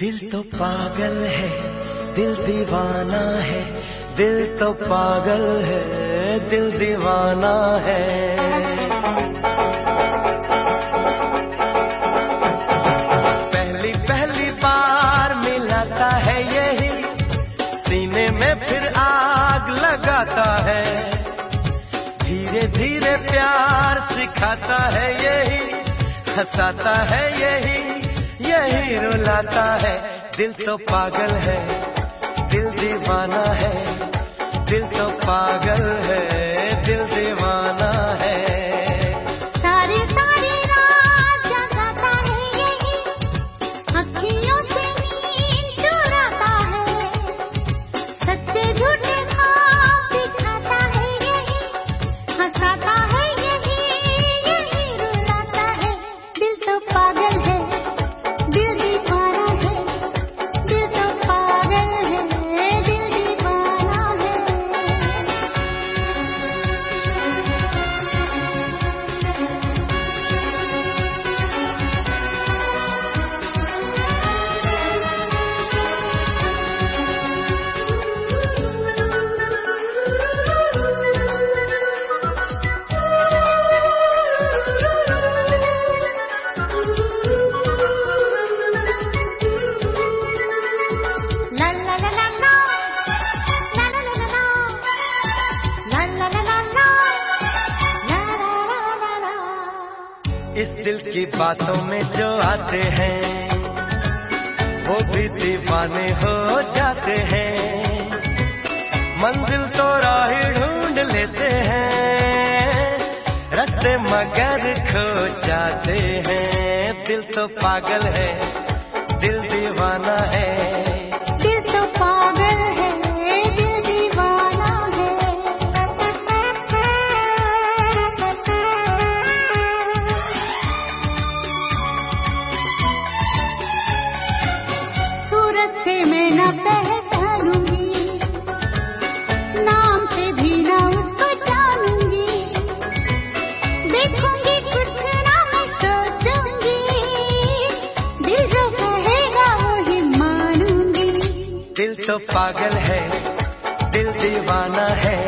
दिल तो पागल है दिल दीवाना है दिल तो पागल है दिल दीवाना है। धीरे प्यार सिखाता है यही, हंसाता है यही यही रुलाता है। दिल तो पागल है, दिल दीवाना है, दिल तो पागल है। इस दिल की बातों में जो आते हैं, वो भी दीवाने हो जाते हैं। मंजिल तो राह ढूंढ लेते हैं, रास्ते मगर खो जाते हैं। दिल तो पागल है, दिल दीवाना है। तो पागल है दिल दीवाना है।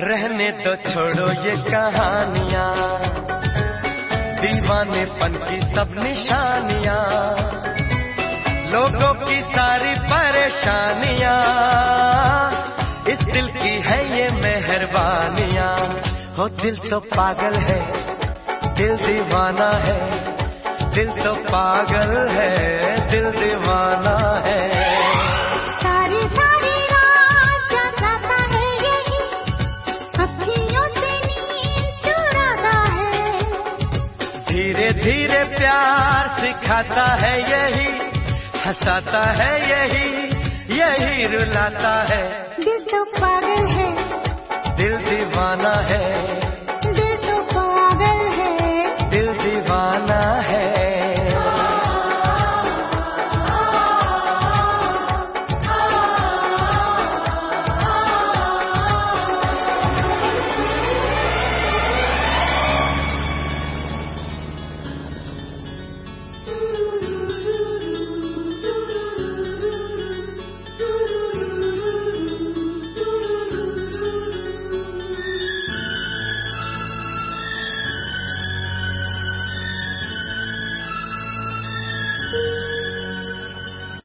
रहने तो छोड़ो ये कहानियाँ। दीवानेपन की सब निशानियाँ। लोगों की सारी परेशानियाँ। इस दिल की है ये मेहरबानियाँ। हो दिल तो पागल है, दिल दीवाना है। दिल तो पागल है, दिल दीवाना है। प्यार सिखाता है यही हंसाता है यही यही रुलाता है। दिल तो पागल है। दिल दीवाना है।